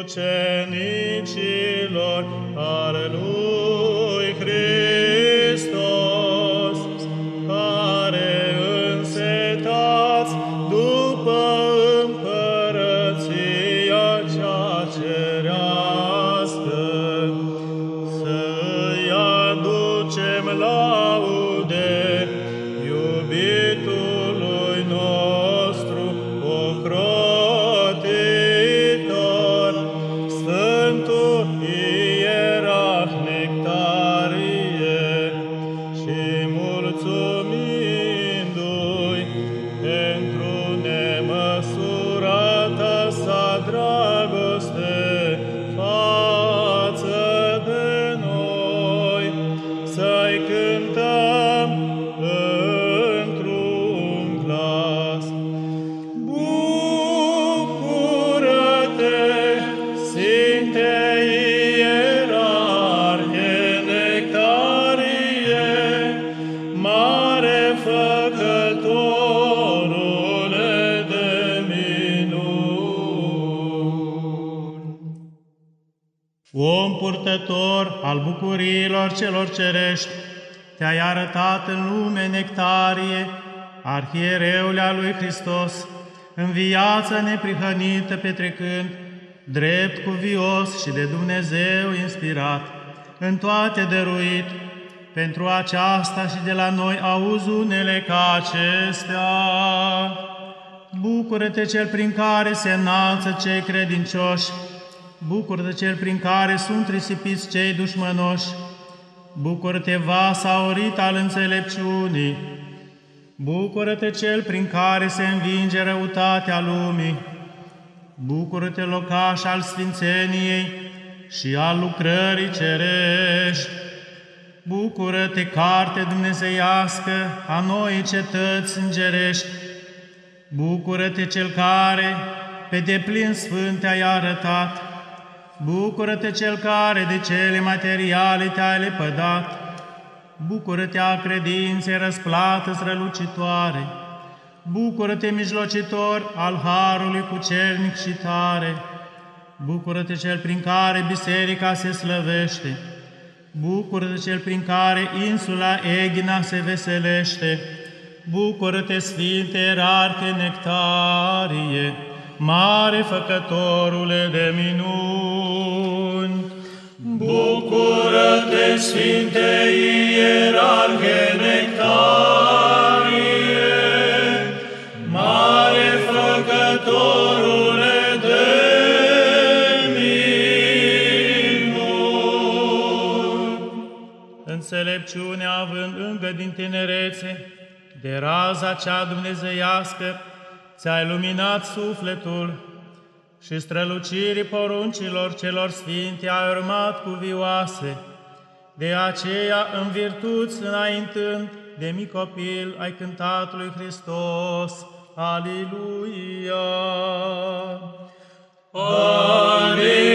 Ucenicilor ale lui Hristos, bucuriilor celor cerești, te-ai arătat în lume nectarie, arhiereule al lui Hristos, în viața neprihănită petrecând, drept cuvios și de Dumnezeu inspirat, în toate dăruit, pentru aceasta și de la noi auzi unele ca acestea. Bucură-te cel prin care se înalță cei credincioși, bucură-te cel prin care sunt risipiți cei dușmănoși, bucură-te vas aurit al înțelepciunii, bucură-te cel prin care se învinge răutatea lumii, bucură-te locaș al sfințeniei și al lucrării cerești, bucură-te carte dumnezeiască a noii cetăți îngerești, Bucură-te cel care pe deplin sfânt te-ai arătat, Bucură-te cel care de cele materiale te-ai lepădat, Bucură-te a credinței răsplată strălucitoare, Bucură-te mijlocitor al Harului cucernic și tare, Bucură-te cel prin care biserica se slăvește, Bucură-te cel prin care insula Egina se veselește, Bucură-te, Sfinte Ierarhe Nectarie, mare făcătorule de minuni! Bucură-te, Sfinte Ierarhe Nectarie, mare făcătorule de minuni. Înțelepciunea având încă din tinerețe, de raza cea dumnezeiască, ți-ai luminat sufletul, și strălucirii poruncilor celor sfinte ai urmat cu vioase. De aceea, în virtuți înaintând, de mic copil ai cântat lui Hristos. Aliluia! Mergând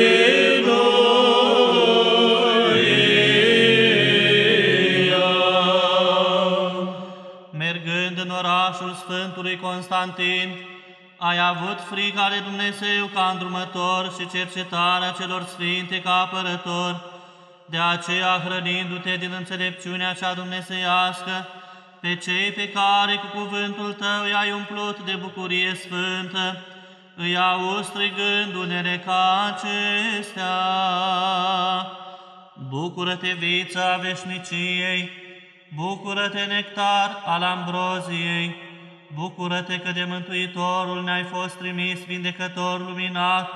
în orașul Sfântului Constantin, ai avut frica de Dumnezeu ca îndrumător și cercetarea celor sfinte ca apărător, de aceea hrănindu-te din înțelepciunea cea dumnezeiască, pe cei pe care cu cuvântul tău i-ai umplut de bucurie sfântă, îi auzi strigându-ne ca acestea. Bucură-te, vița veșniciei, bucură-te, nectar al ambroziei, bucură-te că de Mântuitorul ne-ai fost trimis vindecător luminat,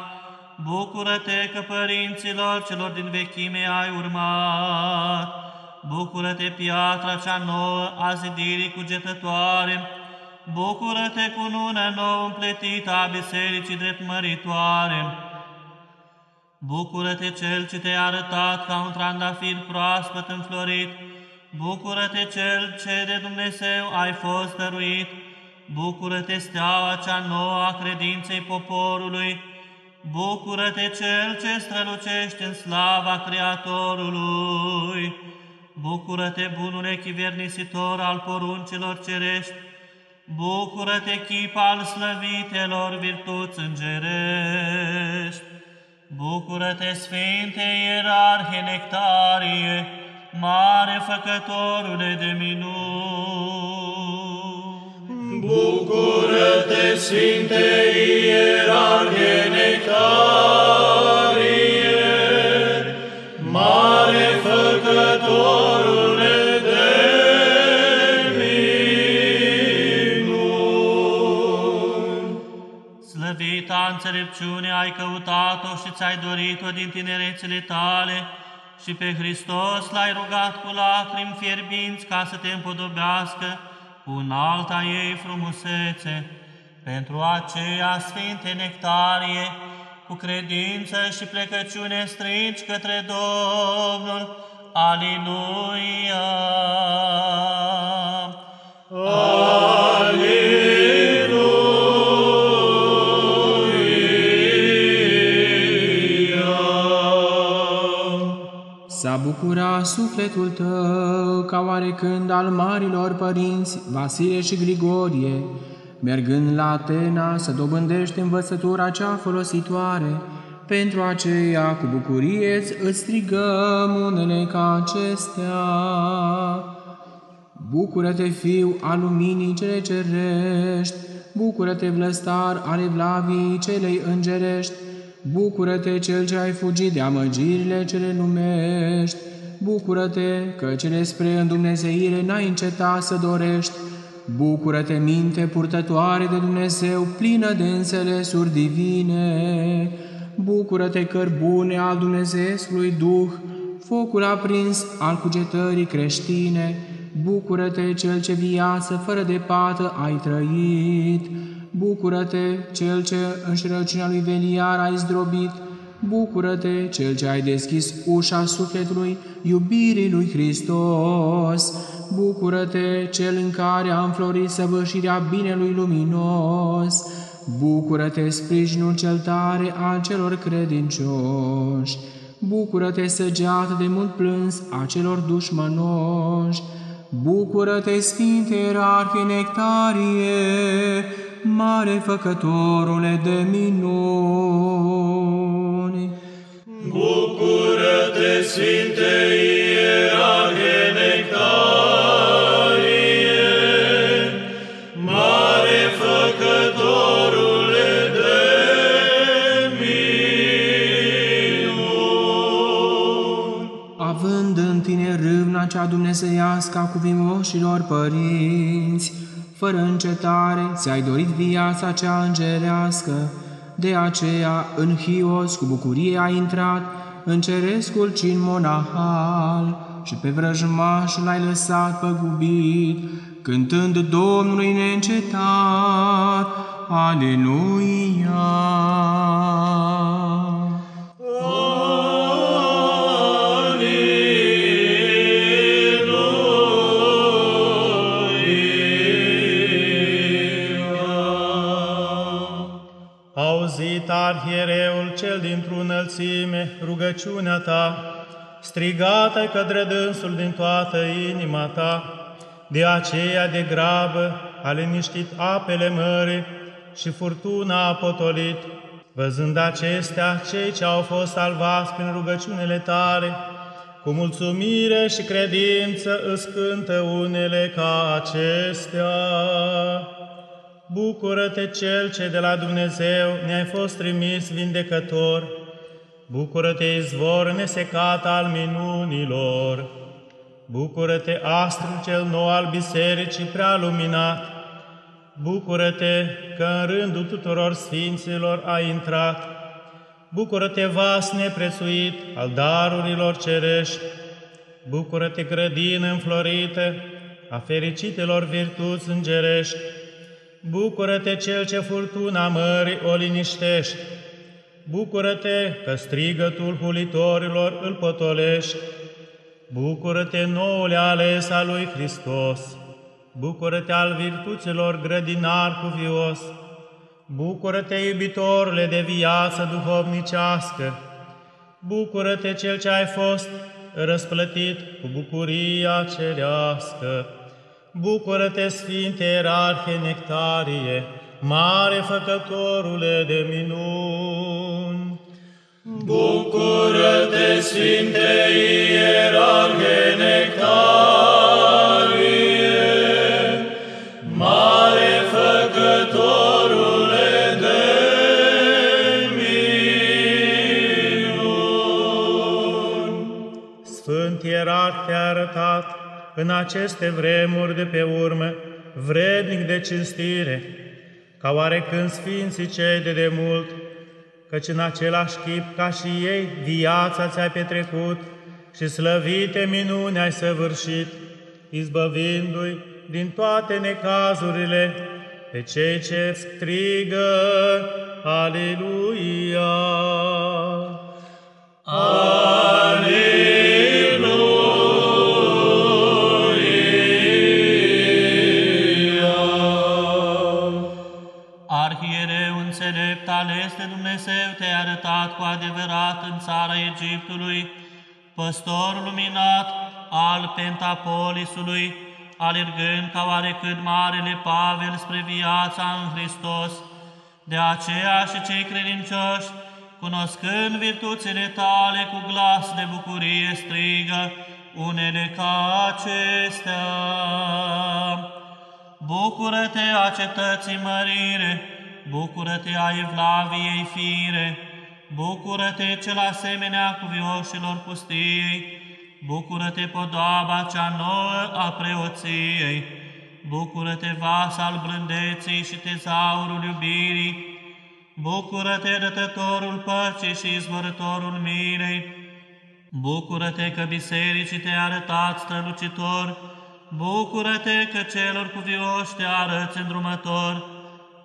bucură-te că părinților celor din vechime ai urmat, bucură-te, piatra cea nouă a zidirii cugetătoare, bucură-te cu nună nouă împletită a bisericii drept măritoare, Bucură-te cel ce te-a arătat ca un trandafir proaspăt înflorit, bucură-te cel ce de Dumnezeu ai fost dăruit, bucură-te steaua cea nouă a credinței poporului, bucură-te cel ce strălucește în slava Creatorului, bucură-te bunul echivernisitor al poruncilor cerești, bucură-te chip al slăvitelor virtuți îngerești, Bucură-te, Sfinte Ierarhe Nectarie, mare făcătorule de minuni! Bucură-te, Sfinte Ierarhe Nectarie, mare făcătorule de minuni. Slăvita înțelepciune ai căutat-o și ți-ai dorit-o din tinerețele tale și pe Hristos l-ai rugat cu lacrimi fierbinți ca să te împodobească cu înalta ei frumusețe. Pentru aceea, Sfinte Nectarie, cu credință și plecăciune strigi către Domnul. Aliluia! S-a bucura sufletul tău ca oarecând al marilor părinți Vasile și Grigorie, mergând la Atena să dobândești învățătura cea folositoare, pentru aceea cu bucurie îți strigăm unele ca acestea. Bucură-te, fiu al luminii cele cerești, bucură-te, vlăstar ale vlavii celei îngerești, bucură-te, cel ce ai fugit de amăgirile cele lumești, bucură-te că cele spre îndumnezeire n-ai încetat să dorești, bucură-te, minte purtătoare de Dumnezeu, plină de înțelesuri divine, bucură-te, cărbune al Dumnezeului Duh, focul aprins al cugetării creștine, bucură-te, cel ce viață fără de pată ai trăit, bucură-te, cel ce în șerăciunea lui Veliar ai zdrobit, bucură-te, cel ce ai deschis ușa sufletului iubirii lui Hristos, bucură-te, cel în care a înflorit săvârșirea binelui luminos, bucură-te, sprijinul cel tare al celor credincioși, bucură-te, săgeată de mult plâns a celor dușmănoși, Bucură-te, Sfinte Ierarhie Nectarie, mare făcătorule de minuni. Bucură-te, Sfinte Ierarhe Nectarie, mare făcătorule de minuni. Având în tine râvna cea dumnezeiască a cuvimoșilor părinți, fără încetare ți-ai dorit viața cea îngerească, de aceea în Hios cu bucurie ai intrat în cerescul cin monahal. Și pe vrăjmașul l-ai lăsat păgubit, cântând Domnului neîncetat, Aleluia! Arhiereul cel dintr-o înălțime rugăciunea ta, strigată către dânsul din toată inima ta, de aceea de grabă a liniștit apele mării și furtuna a potolit. Văzând acestea, cei ce au fost salvați prin rugăciunile tale, cu mulțumire și credință îți cântă unele ca acestea. Bucură-te Cel ce de la Dumnezeu ne-ai fost trimis vindecător, Bucură-te izvor nesecat al minunilor, Bucură-te astru cel nou al bisericii prea luminat, Bucură-te că în rândul tuturor sfinților ai intrat, Bucură-te vas neprețuit al darurilor cerești, Bucură-te grădină înflorită a fericitelor virtuți îngerești, Bucură-te cel ce furtuna mării o liniștești, Bucură-te că strigătul hulitorilor îl potolești, Bucură-te noule ales al lui Hristos, Bucură-te al virtuților grădinar cuvios, Bucură-te, iubitorule de viață duhovnicească, Bucură-te, Cel ce ai fost răsplătit cu bucuria cerească, Bucură-te, Sfinte Ierarhie Nectarie, mare făcătorule de minuni! Bucură-te, Sfinte Ierarhe Nectarie, mare făcătorule de minuni. Sfânt Ierarh te-a arătat în aceste vremuri de pe urmă, vrednic de cinstire, ca oarecând Sfinții cei de demult, căci în același chip ca și ei viața ți-ai petrecut și slăvite minuni ai săvârșit, izbăvindu-i din toate necazurile pe cei ce strigă Aleluia! Arhiereu ales de Dumnezeu te-ai arătat cu adevărat în țara Egiptului, păstor luminat al Pentapolisului, alergând ca oarecât marele Pavel spre viața în Hristos. De aceea și cei credincioși, cunoscând virtuțile tale cu glas de bucurie strigă, unele ca acestea. Bucură-te a cetății mărire, bucură-te a Evlaviei fire, bucură-te cel asemenea cuvioșilor pustiei, bucură-te podoaba cea nouă a preoției, bucură-te vas al blândeții și tezaurul iubirii, bucură-te dătătorul păcii și izvorătorul milei, bucură-te că bisericii te-a arătat strălucitor, Bucură-te că celor cuvioși te arăți îndrumător,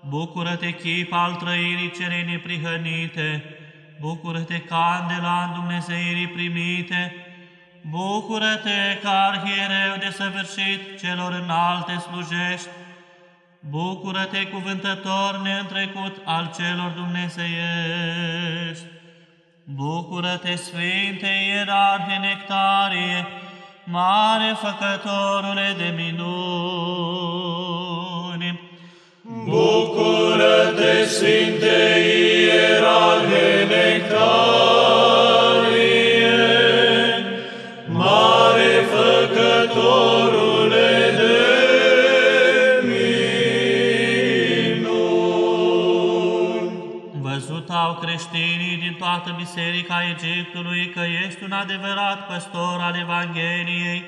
Bucură-te, chip al trăirii celei neprihănite, Bucură-te, candela în Dumnezeirii primite, Bucură-te că arhiereu de săvârșit celor înalte slujești, Bucură-te, cuvântător neîntrecut al celor dumnezeiești, Bucură-te, Sfinte Ierarhe Nectarie, mare făcătorule de minuni. Bucură-te, Sfinte Ierarhe Nectarie, mare făcătorule de minuni. Văzut au creștinii din toată biserica Egiptului că ești un adevărat păstor al Evangheliei,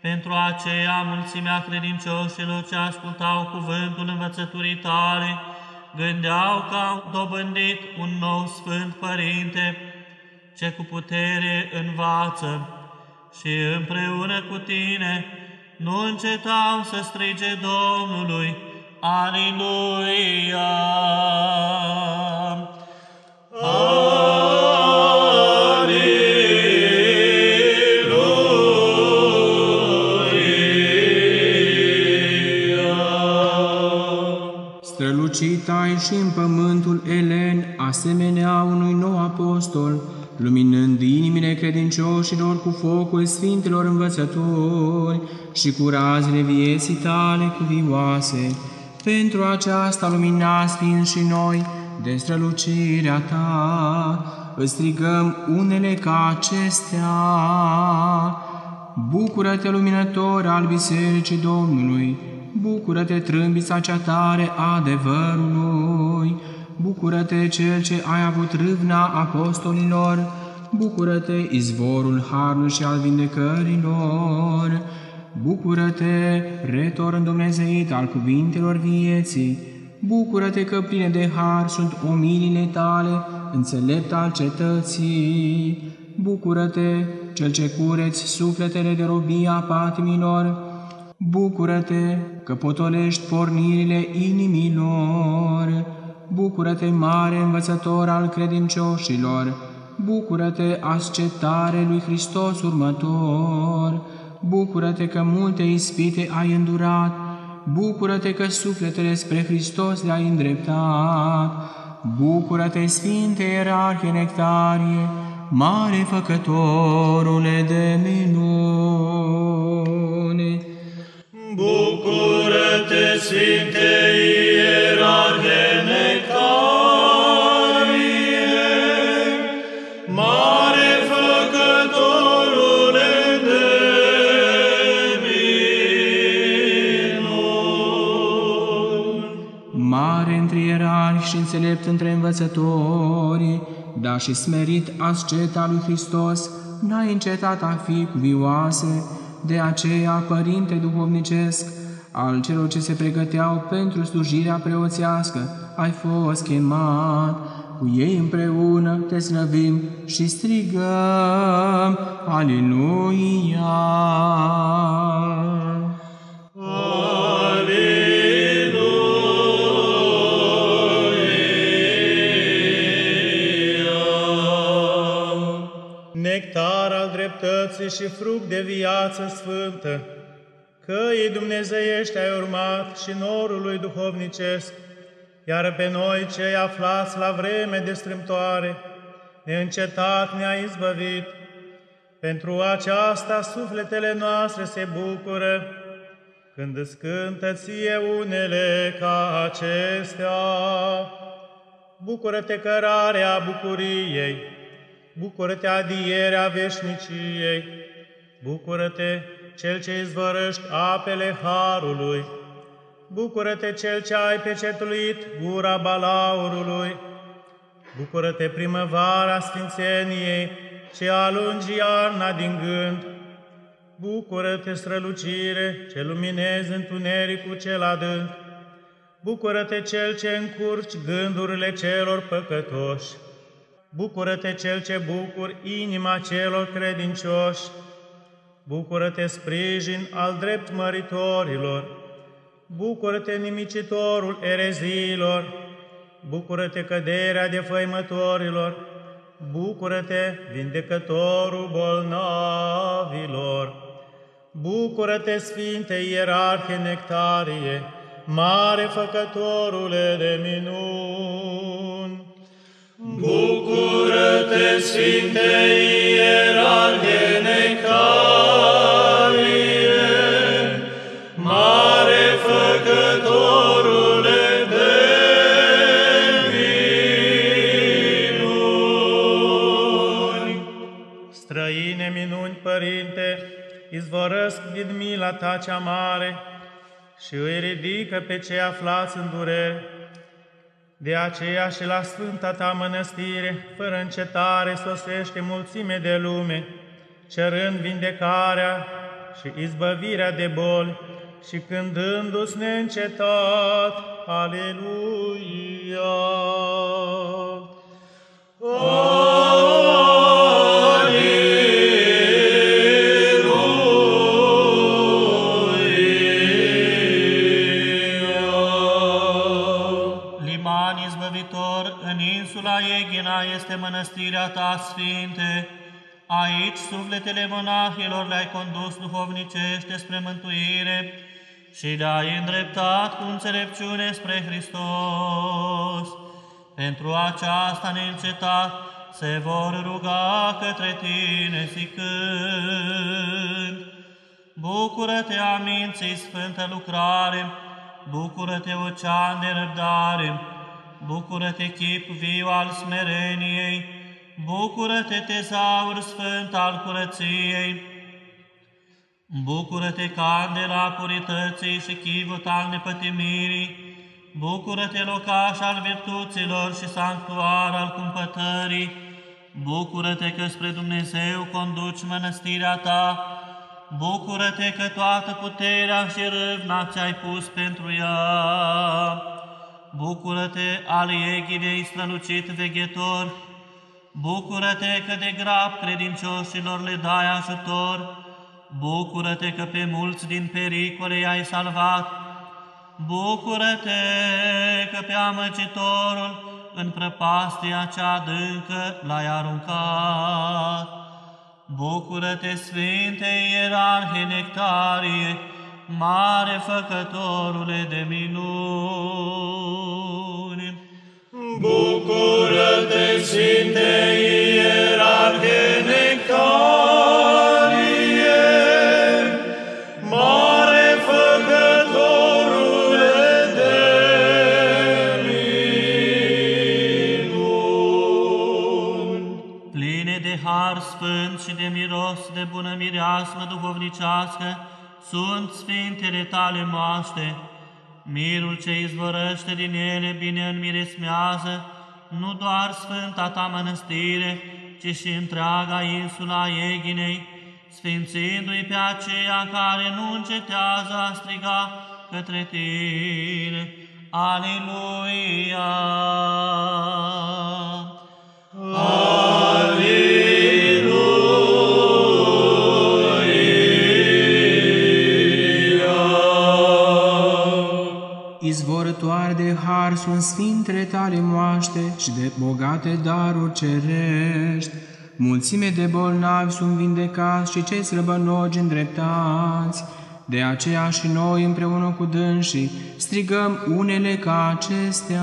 pentru aceea mulțimea credincioșilor ce ascultau cuvântul învățăturii tale, gândeau că au dobândit un nou Sfânt Părinte, ce cu putere învață și împreună cu tine nu încetau să strige Domnului, Aleluia! Strălucit și în pământul elen, asemenea unui nou apostol, luminând inimile credincioșilor cu focul Sfintelor Învățători și cu razele vieții tale cuvioase. Pentru aceasta luminați fiind și noi de strălucirea ta, îți strigăm unele ca acestea. Bucură-te, luminător al Bisericii Domnului! Bucură-te, trâmbița cea tare a adevărului! Bucură-te, cel ce ai avut râvna apostolilor! Bucură-te, izvorul harului și al vindecărilor! Bucură-te, retor îndumnezeit al cuvintelor vieții! Bucură-te că pline de har sunt omilile tale, înțelept al cetății! Bucură-te, cel ce cureți sufletele de robia patimilor! Bucură-te că potolești pornirile inimilor! Bucură-te, mare învățător al credincioșilor! Bucură-te, ascetare lui Hristos următor! Bucură-te că multe ispite ai îndurat! Bucură-te că sufletele spre Hristos le-ai îndreptat! Bucură-te, Sfinte Ierarhie Nectarie, mare făcătorule de minuni! Bucură-te, Sfinte Ierarhe Nectarie, mare făcătorule de minuni. Mare între ierarhi și înțelept între învățători, da și smerit asceta lui Hristos, n-ai încetat a fi cuvioase, de aceea, Părinte Duhovnicesc, al celor ce se pregăteau pentru slujirea preoțească, ai fost chemat, cu ei împreună te slăvim și strigăm, Aleluia! Dreptății și fruct de viață sfântă, căii dumnezeiești ai urmat și norului duhovnicesc, iar pe noi cei aflați la vreme de strâmtoare, neîncetat ne-a izbăvit. Pentru aceasta sufletele noastre se bucură, când îți cântă ție unele ca acestea. Bucură-te cărarea bucuriei, Bucură-te, adierea veșniciei! Bucură-te, Cel ce izvărăști apele Harului! Bucură-te, Cel ce ai pecetuit gura balaurului! Bucură-te, primăvara Sfințeniei, ce alungi iarna din gând! Bucură-te, strălucire, ce luminezi întunericul cel adânc! Bucură-te, Cel ce încurci gândurile celor păcătoși! Bucură-te cel ce bucur inima celor credincioși, Bucură-te sprijin al drept măritorilor, Bucură-te nimicitorul ereziilor, Bucură-te căderea de făimătorilor, Bucură-te vindecătorul bolnavilor, Bucură-te Sfinte Ierarhe Nectarie, mare făcătorule de minuni! Bucură-te, Sfinte Ierarhe Nectarie, mare făcătorule de minuni. Străine minuni, Părinte, izvorăsc din mila Ta cea mare și îi ridică pe cei aflați în durere. De aceea și la Sfânta Ta mănăstire, fără încetare, sosește mulțime de lume, cerând vindecarea și izbăvirea de boli și cântându-ți neîncetat, Aleluia! Este mănăstirea ta, Sfinte. Aici sufletele monahilor le-ai condus duhovnicește spre mântuire și le-ai îndreptat cu înțelepciune spre Hristos. Pentru aceasta neîncetat se vor ruga către tine zicând, Bucură-te, aminții sfântă lucrare, bucură-te, ocean de răbdare, bucură-te, chip viu al smereniei, bucură-te, tezaur sfânt al curăției, bucură-te, candela purității și chivot al nepătimirii, bucură-te, locaș al virtuților și sanctuar al cumpătării, bucură-te că spre Dumnezeu conduci mănăstirea ta, bucură-te că toată puterea și râvna ți-ai pus pentru ea. Bucură-te, al eghinei strălucit veghetor, bucură-te că de grab credincioșilor le dai ajutor, bucură-te că pe mulți din pericole i-ai salvat, bucură-te că pe amăgitorul în prăpastia cea adâncă l-ai aruncat. Bucură-te, Sfinte Ierarhe Nectarie, mare făcătorule de minuni. Bucură-te, Sfinte Ierarhe Nectarie, mare făcătorule de minuni. pline de har sfânt și de miros de bună mireasmă duhovnicească, sunt sfintele tale moaște. Mirul ce izvorăște din ele bine înmiresmează, nu doar sfânta ta mănăstire, ci și întreaga insula Eghinei, sfințindu-i pe aceea care nu încetează a striga către tine. Aleluia! Și de bogate daruri cerești. Mulțime de bolnavi sunt vindecați și cei slăbănogi îndreptați. De aceea și noi împreună cu dânsii strigăm unele ca acestea.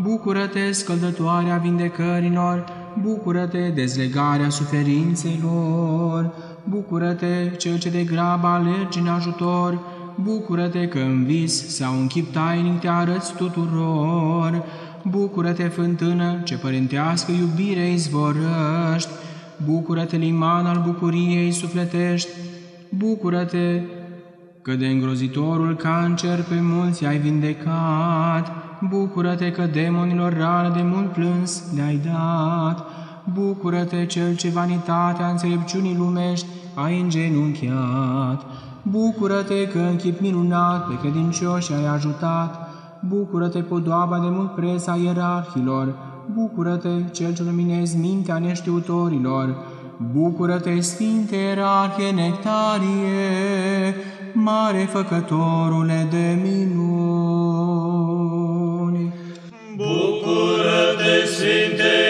Bucură-te, scăldătoarea vindecărilor, bucură-te, dezlegarea suferințelor, bucură-te, cel ce de grabă alergi în ajutor, bucură-te că în vis sau în chip tainic te arăți tuturor, bucură-te, fântână, ce părintească iubire izvorăști, bucură-te, liman al bucuriei sufletești, bucură-te, că de îngrozitorul cancer pe mulți ai vindecat, bucură-te că demonilor rană de mult plâns le-ai dat, bucură-te cel ce vanitatea înțelepciunii lumești ai îngenunchiat, bucură-te că în chip minunat pe credincioși ai ajutat, bucură-te podoaba de mult preț a ierarhilor, bucură-te cel ce luminezi mintea neștiutorilor, bucură-te Sfinte Ierarhie Nectarie, mare făcătorule de minuni. Bucură-te, Sfinte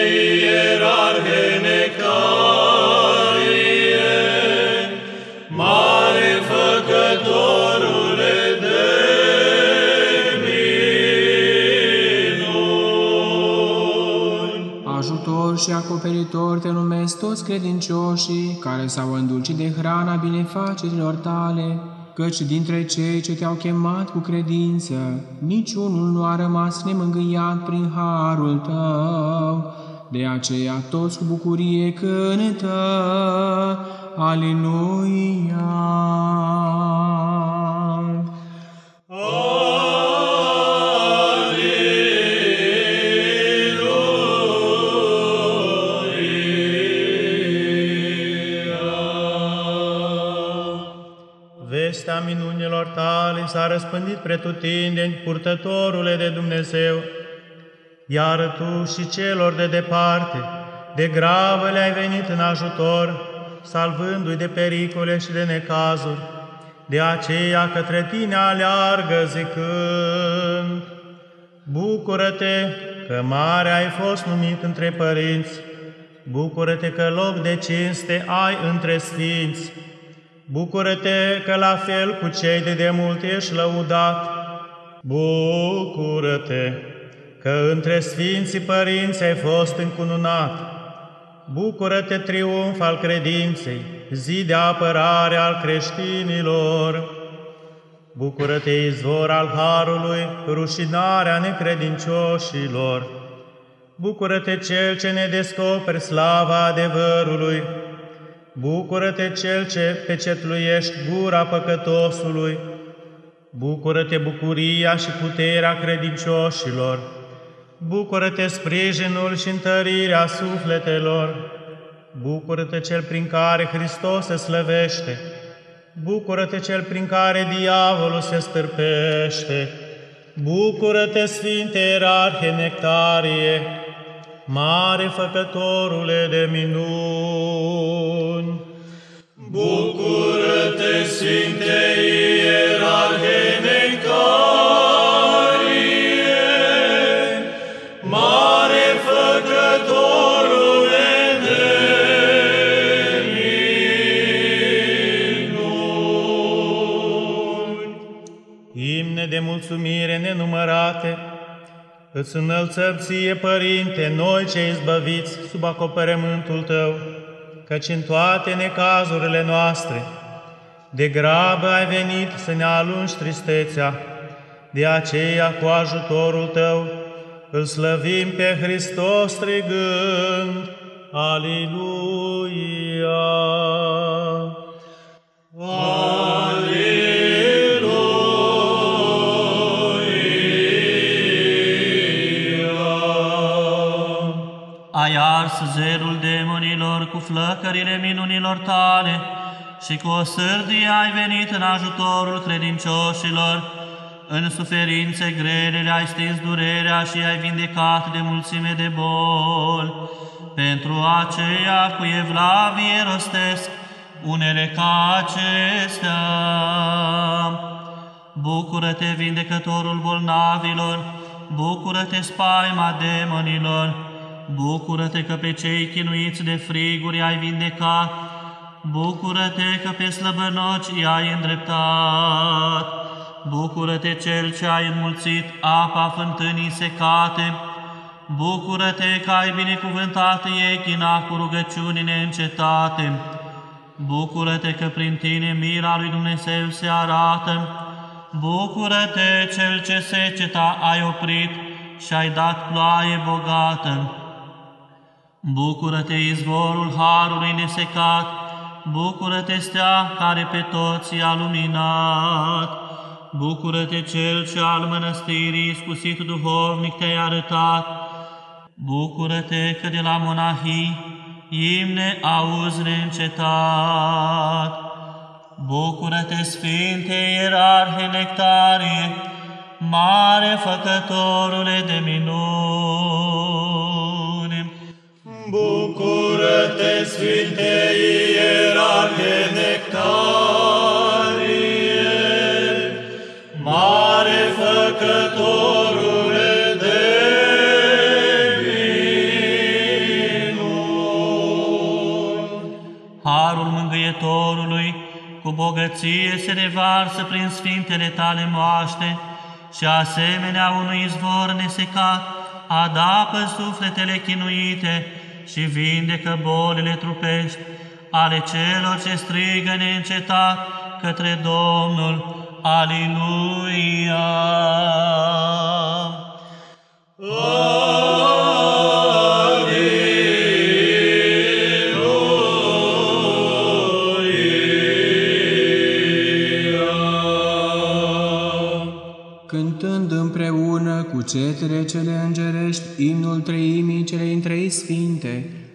și acoperitor te numesc toți credincioșii care s-au îndulcit de hrana binefacerilor tale, căci dintre cei ce te-au chemat cu credință, niciunul nu a rămas nemângâiat prin harul tău. De aceea toți cu bucurie cântă, Aleluia! Minunilor tale s-a răspândit pretutindeni, purtătorule de Dumnezeu, iar tu și celor de departe, de gravă le-ai venit în ajutor, salvându-i de pericole și de necazuri. De aceea către tine aleargă zicând, Bucură-te că mare ai fost numit între părinți, Bucură-te că loc de cinste ai între sfinți, Bucură-te că la fel cu cei de demult ești lăudat, Bucură-te că între sfinții părinți ai fost încununat, Bucură-te triumf al credinței, zi de apărare al creștinilor, Bucură-te, izvor al Harului, rușinarea necredincioșilor! Bucură-te, Cel ce ne descoperi slava adevărului! Bucură-te, Cel ce pecetluiești gura păcătosului! Bucură-te, bucuria și puterea credincioșilor! Bucură-te, sprijinul și întărirea sufletelor! Bucură-te, Cel prin care Hristos se slăvește! Bucură-te cel prin care diavolul se stârpește, Bucură-te, Sfinte Ierarhe Nectarie, mare făcătorule de minuni! Bucură-te, Sfinte Ierarhe mulțumire nenumărate, îți înălțăm ție, Părinte, noi ce izbăviți sub acoperământul Tău, căci în toate necazurile noastre, de grabă ai venit să ne alungi tristețea, de aceea cu ajutorul Tău îl slăvim pe Hristos strigând, Aleluia! ars zerul demonilor cu flăcările minunilor tale și cu o sârdie ai venit în ajutorul credincioșilor, în suferințe grele ai stins durerea și ai vindecat de mulțime de boli. Pentru aceea cu evlavie rostesc unele ca acestea. Bucură-te, vindecătorul bolnavilor, bucură-te, spaima demonilor, Bucură-te că pe cei chinuiți de friguri ai vindecat, Bucură-te că pe slăbănoci i-ai îndreptat, Bucură-te Cel ce ai înmulțit apa fântânii secate, Bucură-te că ai binecuvântat echina cu rugăciuni neîncetate, Bucură-te că prin tine mira lui Dumnezeu se arată, Bucură-te Cel ce seceta ai oprit și ai dat ploaie bogată, Bucură-te, izvorul Harului nesecat, Bucură-te, stea care pe toți a luminat, Bucură-te, Cel ce al mănăstirii iscusit duhovnic te-ai arătat, Bucură-te că de la monahii imne auzi neîncetat. Bucură-te, Sfinte Ierarhe Nectarie, mare făcătorule de minuni! Bucură-te, Sfinte Ierarhe Nectarie, mare făcătorule de minuni. Harul Mângâietorului cu bogăție se revarsă prin Sfintele tale moaște și asemenea unui izvor nesecat, adapă sufletele chinuite, și vindecă bolile trupești ale celor ce strigă neîncetat către Domnul. Aliluia! cetele cele îngerești, imnul treimii cele trei sfinte,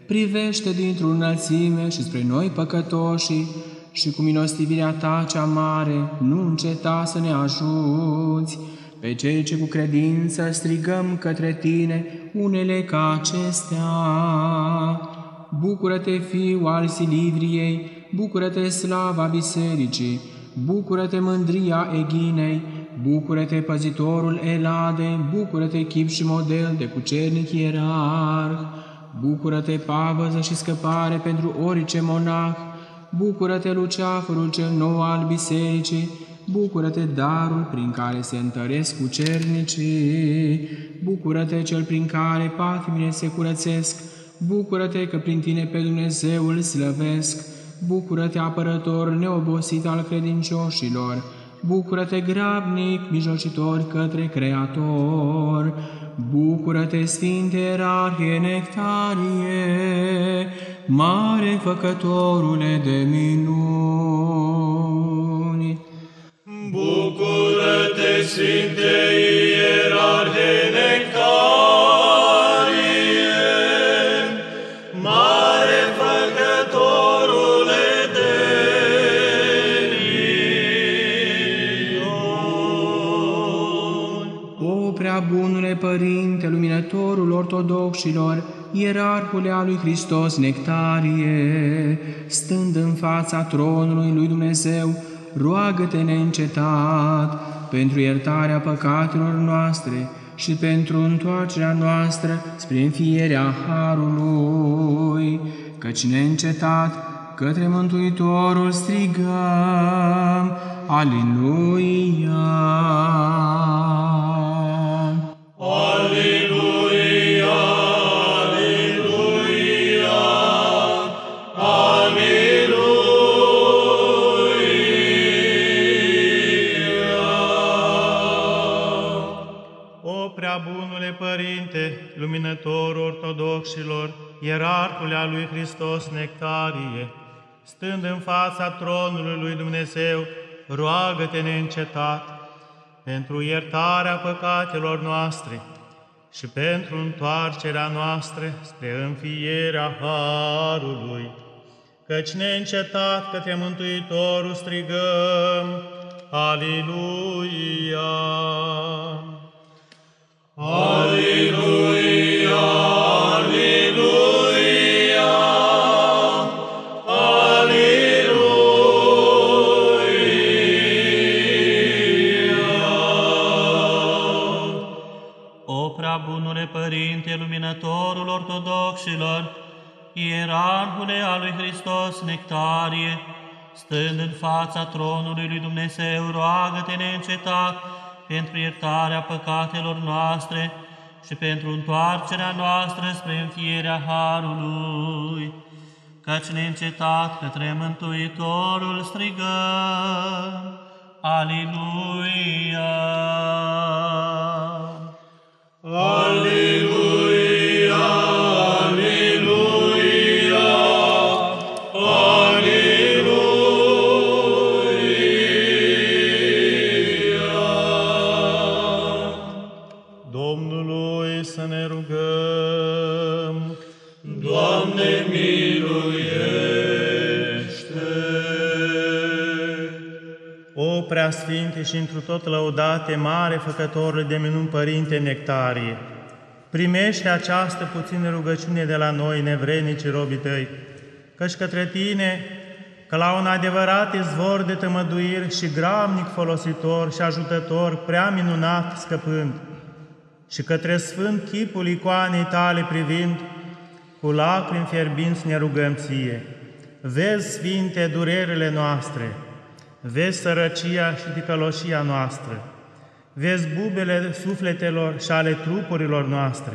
privește dintr-o înălțime și spre noi păcătoși și cu milostivirea ta cea mare, nu înceta să ne ajuți, pe cei ce cu credință strigăm către tine unele ca acestea. Bucură-te, Fiu al Silivriei, bucură-te, slava Bisericii, bucură-te, mândria Eghinei, Bucură-te, păzitorul Elade, bucură-te, chip și model de cucernic ierarh, bucură-te, pavăză și scăpare pentru orice monah, bucură-te, luceafărul cel nou al bisericii, bucură-te, darul prin care se întăresc cucernicii, bucură-te, cel prin care patimile se curățesc, bucură-te că prin tine pe Dumnezeu îl slăvesc, bucură-te, apărător neobosit al credincioșilor, Bucură-te, grabnic, mijlocitor către Creator! Bucură-te, Sfinte Ierarhie Nectarie, mare făcătorule de minuni! Bucură-te, Sfinte Ierarhie Părinte, ortodoxilor, ierarhule a lui Hristos Nectarie, stând în fața tronului lui Dumnezeu, roagă-te neîncetat pentru iertarea păcatelor noastre și pentru întoarcerea noastră spre înfierea Harului, căci neîncetat către Mântuitorul strigăm, Aliluia! Luminător ortodoxilor, ierarhul al lui Hristos Nectarie, stând în fața tronului lui Dumnezeu, roagă-te neîncetat pentru iertarea păcatelor noastre și pentru întoarcerea noastră spre înfierea Harului, căci neîncetat către Mântuitorul strigăm, Aliluia! Aliluia, Aliluia, O prea bunule Părinte, luminătorul ortodoxilor, ierarhule al lui Hristos Nectarie, stând în fața tronului lui Dumnezeu, roagă-te neîncetat, pentru iertarea păcatelor noastre și pentru întoarcerea noastră spre înfierea Harului, căci neîncetat către Mântuitorul strigăm, Aliluia! Aliluia! Sfinte și întru tot lăudate, mare făcătorul de minuni Părinte Nectarie, primește această puțină rugăciune de la noi, nevrenici robii tăi, căci către tine, că la un adevărat izvor de tămăduiri și gramnic folositor și ajutător, prea minunat scăpând, și către sfânt chipul icoanei tale privind, cu lacrimi fierbinți ne rugăm ție. Vezi, Sfinte, durerile noastre, vezi sărăcia și ticăloșia noastră, vezi bubele sufletelor și ale trupurilor noastre.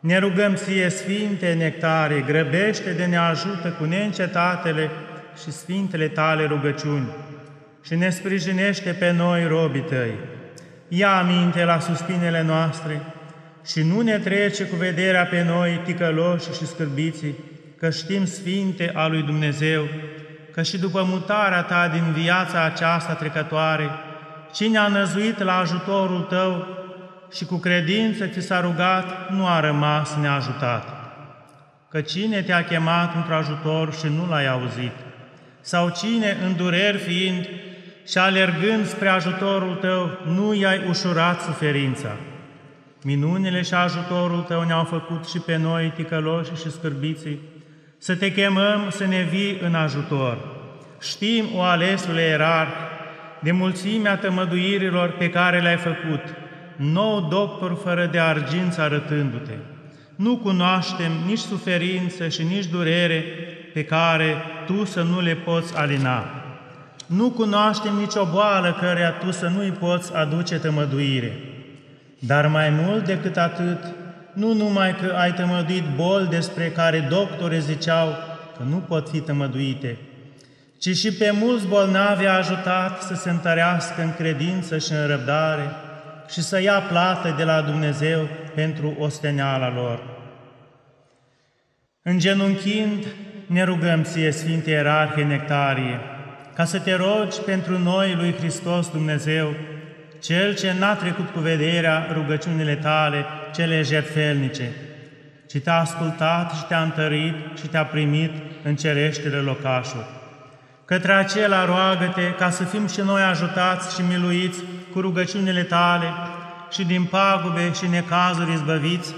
Ne rugăm ție, Sfinte Nectare, grăbește de ne ajută cu neîncetatele și Sfintele tale rugăciuni și ne sprijinește pe noi, robii tăi. Ia aminte la suspinele noastre și nu ne trece cu vederea pe noi, ticăloși și scârbiții, că știm Sfinte a lui Dumnezeu, că și după mutarea ta din viața aceasta trecătoare, cine a năzuit la ajutorul tău și cu credință ți s-a rugat, nu a rămas neajutat. Că cine te-a chemat într ajutor și nu l-ai auzit, sau cine, în dureri fiind și alergând spre ajutorul tău, nu i-ai ușurat suferința. Minunile și ajutorul tău ne-au făcut și pe noi, ticăloși și scârbiții, să te chemăm să ne vii în ajutor. Știm, o alesule erar, de mulțimea tămăduirilor pe care le-ai făcut, nou doctor fără de argint arătându-te. Nu cunoaștem nici suferință și nici durere pe care Tu să nu le poți alina. Nu cunoaștem nicio boală căreia Tu să nu îi poți aduce tămăduire. Dar mai mult decât atât, nu numai că ai tămăduit boli despre care doctorii ziceau că nu pot fi tămăduite, ci și pe mulți bolnavi a ajutat să se întărească în credință și în răbdare și să ia plată de la Dumnezeu pentru osteneala lor. Îngenunchind, ne rugăm ție, Sfinte Ierarhie Nectarie, ca să te rogi pentru noi lui Hristos Dumnezeu, Cel ce n-a trecut cu vederea rugăciunile tale, cele jertfelnice, ci te-a ascultat și te-a întărit și te-a primit în cereștile locașuri. Către acela roagă-te ca să fim și noi ajutați și miluiți cu rugăciunile tale și din pagube și necazuri izbăviți,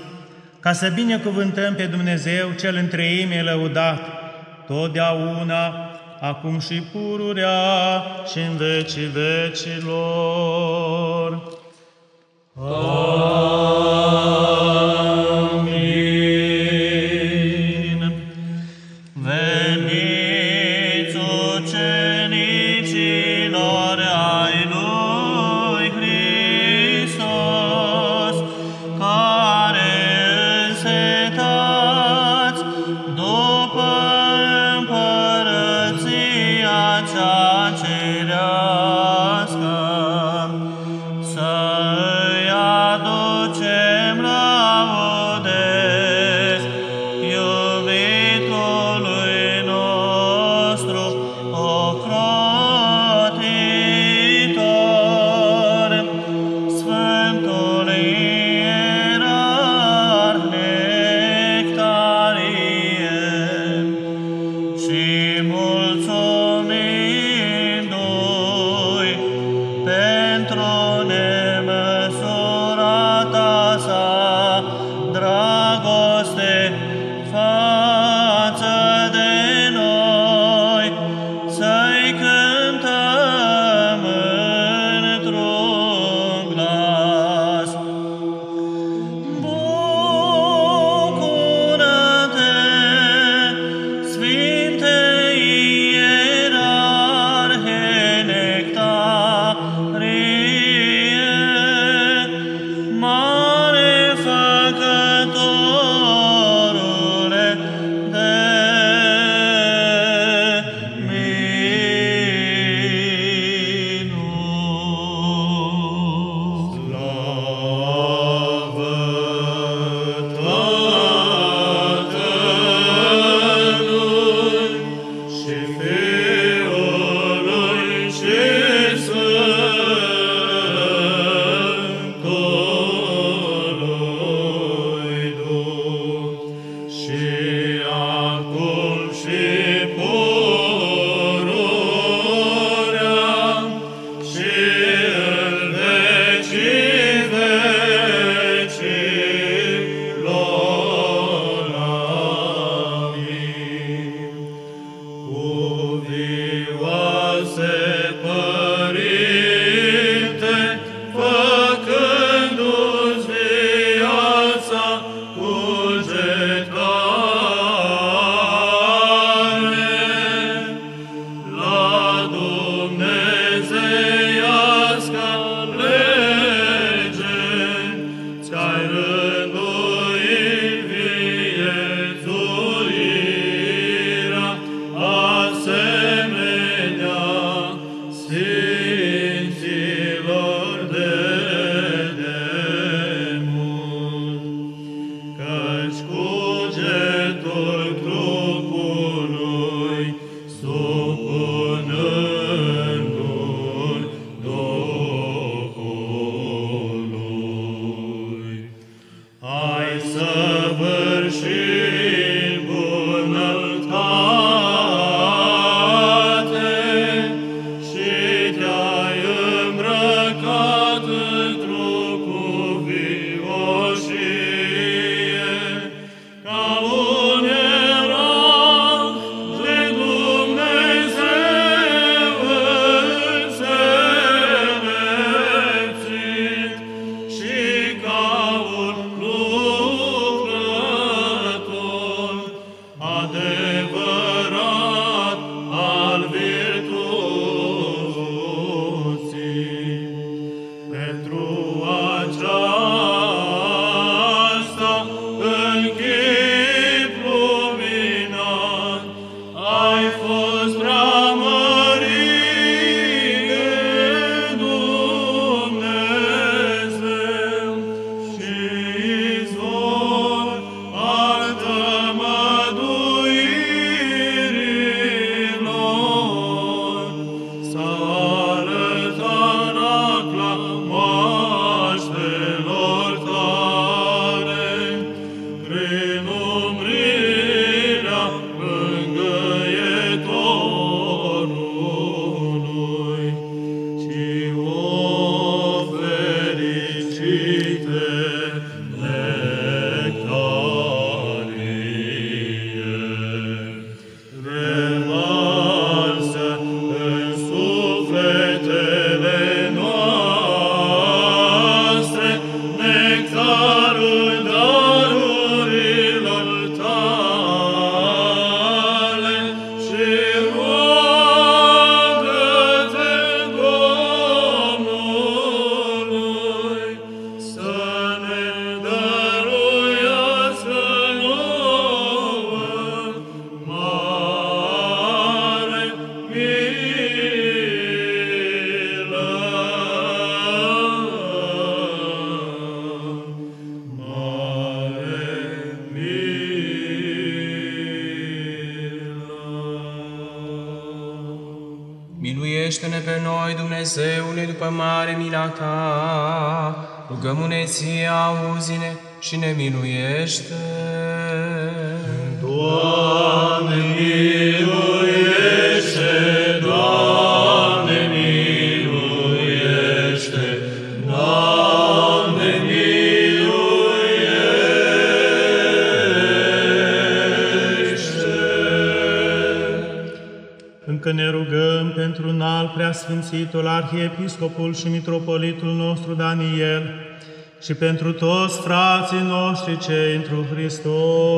ca să binecuvântăm pe Dumnezeu cel întreime lăudat, totdeauna, acum și pururea și în vecii vecilor. Amin. Arhiepiscopul și Mitropolitul nostru Daniel și pentru toți frații noștri cei întru Hristos.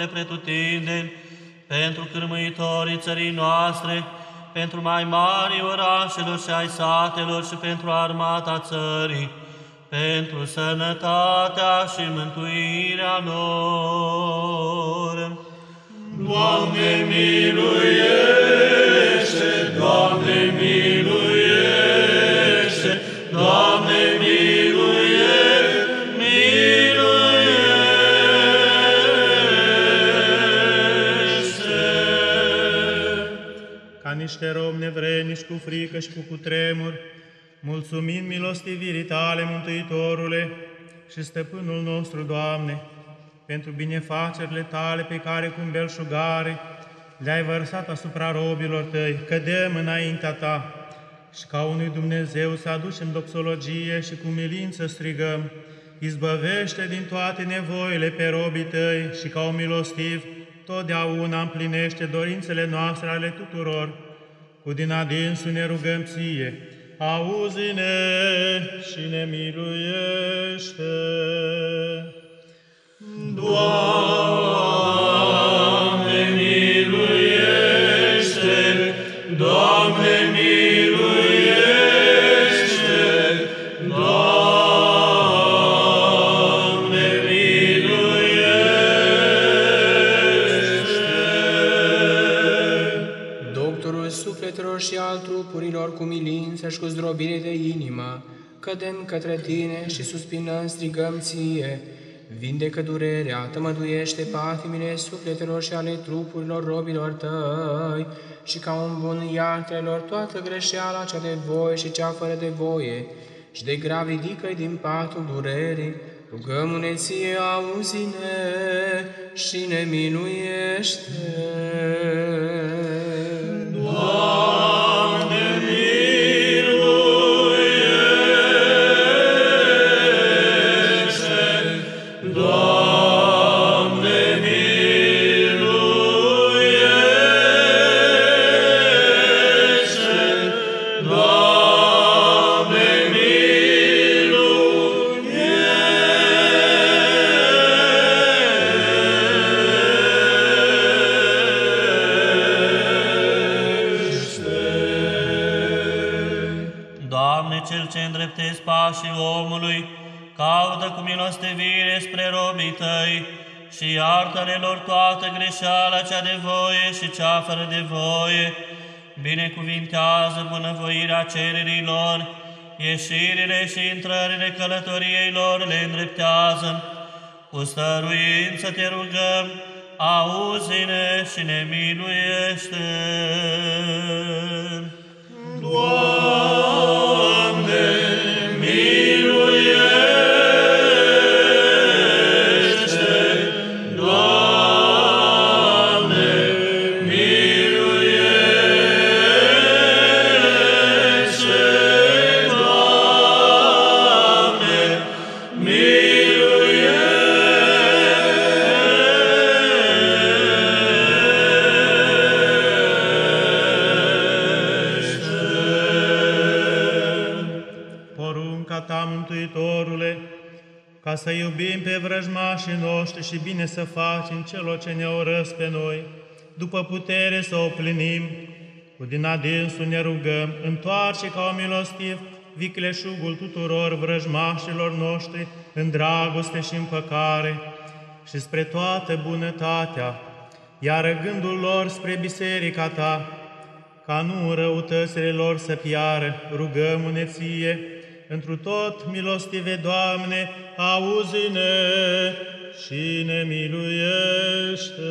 De pretutindeni, pentru cârmâitorii țării noastre, pentru mai mari orașelor și ai satelor și pentru armata țării, pentru sănătatea și mântuirea lor. Doamne, miluiește, Doamne, miluiește, niște romi nevrenici cu frică și cu cutremur, mulțumind milostivirii tale, Mântuitorule și Stăpânul nostru, Doamne, pentru binefacerile tale pe care cu belșugare le-ai vărsat asupra robilor tăi, cădem înaintea ta și ca unui Dumnezeu să aducem doxologie și cu milință strigăm, izbăvește din toate nevoile pe robii tăi și ca un milostiv, totdeauna împlinește dorințele noastre ale tuturor. Cu din adinsul ne rugăm ție, auzi-ne și ne miluiește. Doamne, sufletelor și al trupurilor cu milință și cu zdrobire de inimă, cădem către tine și suspinăm, strigăm ție. Vindecă durerea, tămăduiește patimile sufletelor și ale trupurilor robilor tăi, și ca un bun iartelor toată greșeala cea de voie și cea fără de voie, și de grav ridică din patul durerii, rugăm-ne ție, auzi-ne și ne miluiește. Și iartă-le lor toată greșeala cea de voie și cea fără de voie, binecuvintează bunăvoirea cererilor, ieșirile și intrările călătoriei lor le îndreptează. Cu stăruință te rugăm, auzi-ne și ne miluiește. Doamne, vrăjmașii noștri și bine să facem celor ce ne urăsc pe noi, după putere să o plinim, cu din adinsul ne rugăm, întoarce ca o milostiv vicleșugul tuturor vrăjmașilor noștri în dragoste și în păcare și spre toată bunătatea, iar gândul lor spre biserica ta, ca nu răutățile lor să piară, rugăm-ne ție, întru tot milostive, Doamne, auzi-ne și ne miluiește.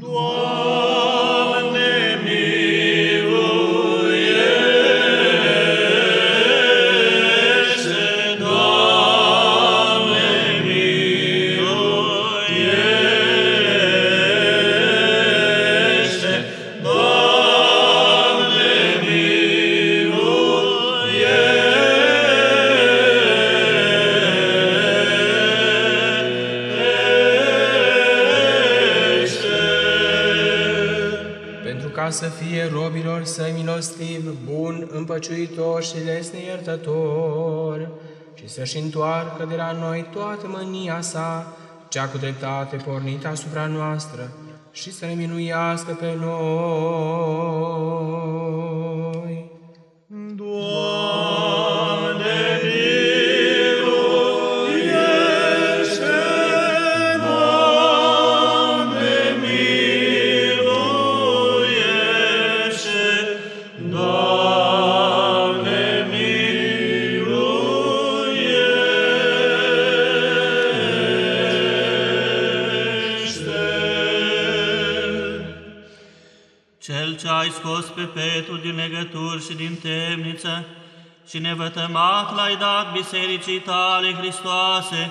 Doamne, milostiv, bun, împăciuitor și lesne iertător, și să-și întoarcă de la noi toată mânia sa, cea cu dreptate pornită asupra noastră, și să ne minuiască pe noi. Legături și din temniță și nevătămat l-ai dat bisericii tale, Hristoase,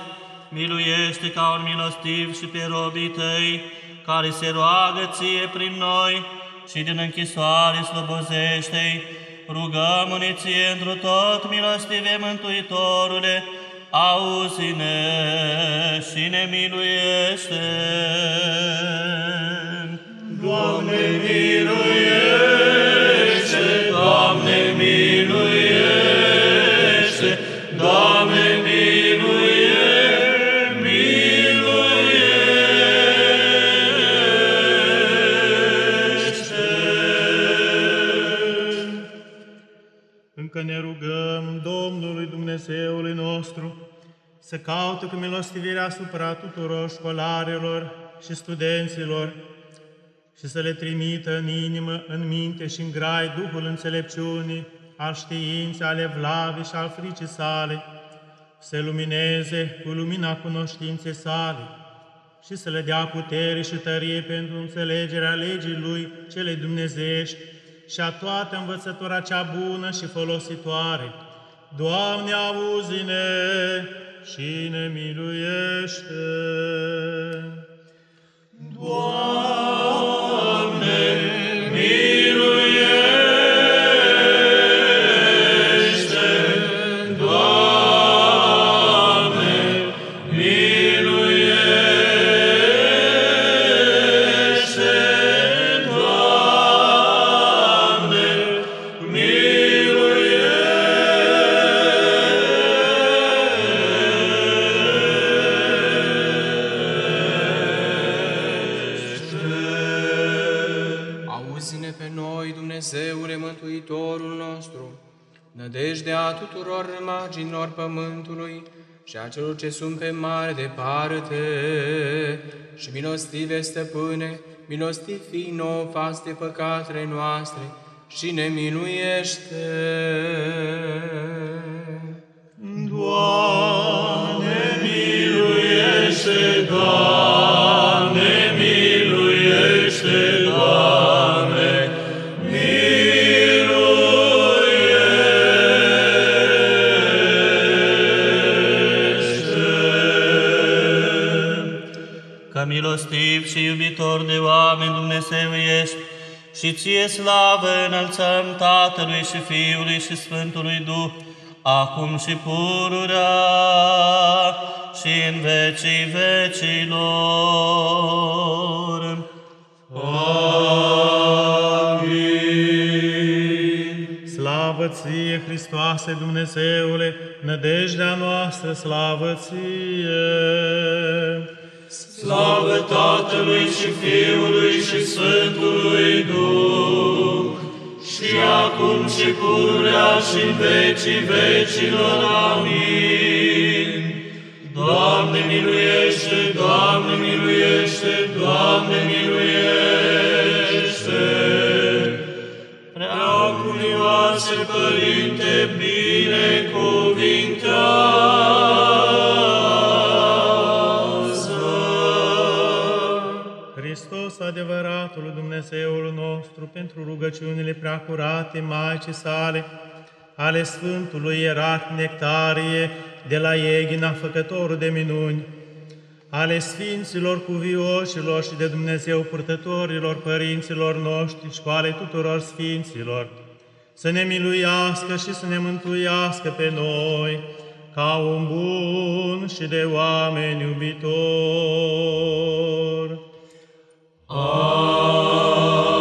miluiește ca un milostiv și pe robii tăi, care se roagă ție prin noi și din închisoare slobozește-i, rugăm-ne ție întru tot, milostive Mântuitorule, auzi-ne și ne miluiește. Doamne, miluiește, Dumnezeului nostru să caute cu milostivirea asupra tuturor școlarilor și studenților și să le trimită în inimă, în minte și în grai Duhul înțelepciunii, al științei, ale vlavii și al fricii sale, să lumineze cu lumina cunoștinței sale și să le dea putere și tărie pentru înțelegerea legii Lui cele dumnezeiești și a toată învățătura cea bună și folositoare. Doamne, auzi-ne și ne miluiește! Auzi-ne rămaginilor pământului și a celor ce sunt pe mare departe, și milostive stăpâne, milostiv fii nouă față de păcatele noastre și ne miluiește. Doamne, miluiește, Doamne, și iubitor de oameni Dumnezeu ești, și ție slavă înălțăm Tatălui și Fiului și Sfântului Duh, acum și pururea și în vecii vecilor. Slavă ție, Hristoase Dumnezeule, nădejdea noastră, slavă ție! Slavă Tatălui și Fiului și Sfântului Duh, și acum și pururea și în vecii vecilor. Amin. Doamne miluiește, Doamne miluiește, Doamne miluiește. Prea curioase, Părinte, binecuvintează. Adevăratul Dumnezeul nostru, pentru rugăciunile preacurate Maicii sale, ale Sfântului Ierarh Nectarie de la Eghina, făcătorul de minuni, ale Sfinților cuvioșilor și de Dumnezeu purtătorilor părinților noștri și cu ale tuturor Sfinților, să ne miluiască și să ne mântuiască pe noi, ca un bun și de oameni iubitor. Amin.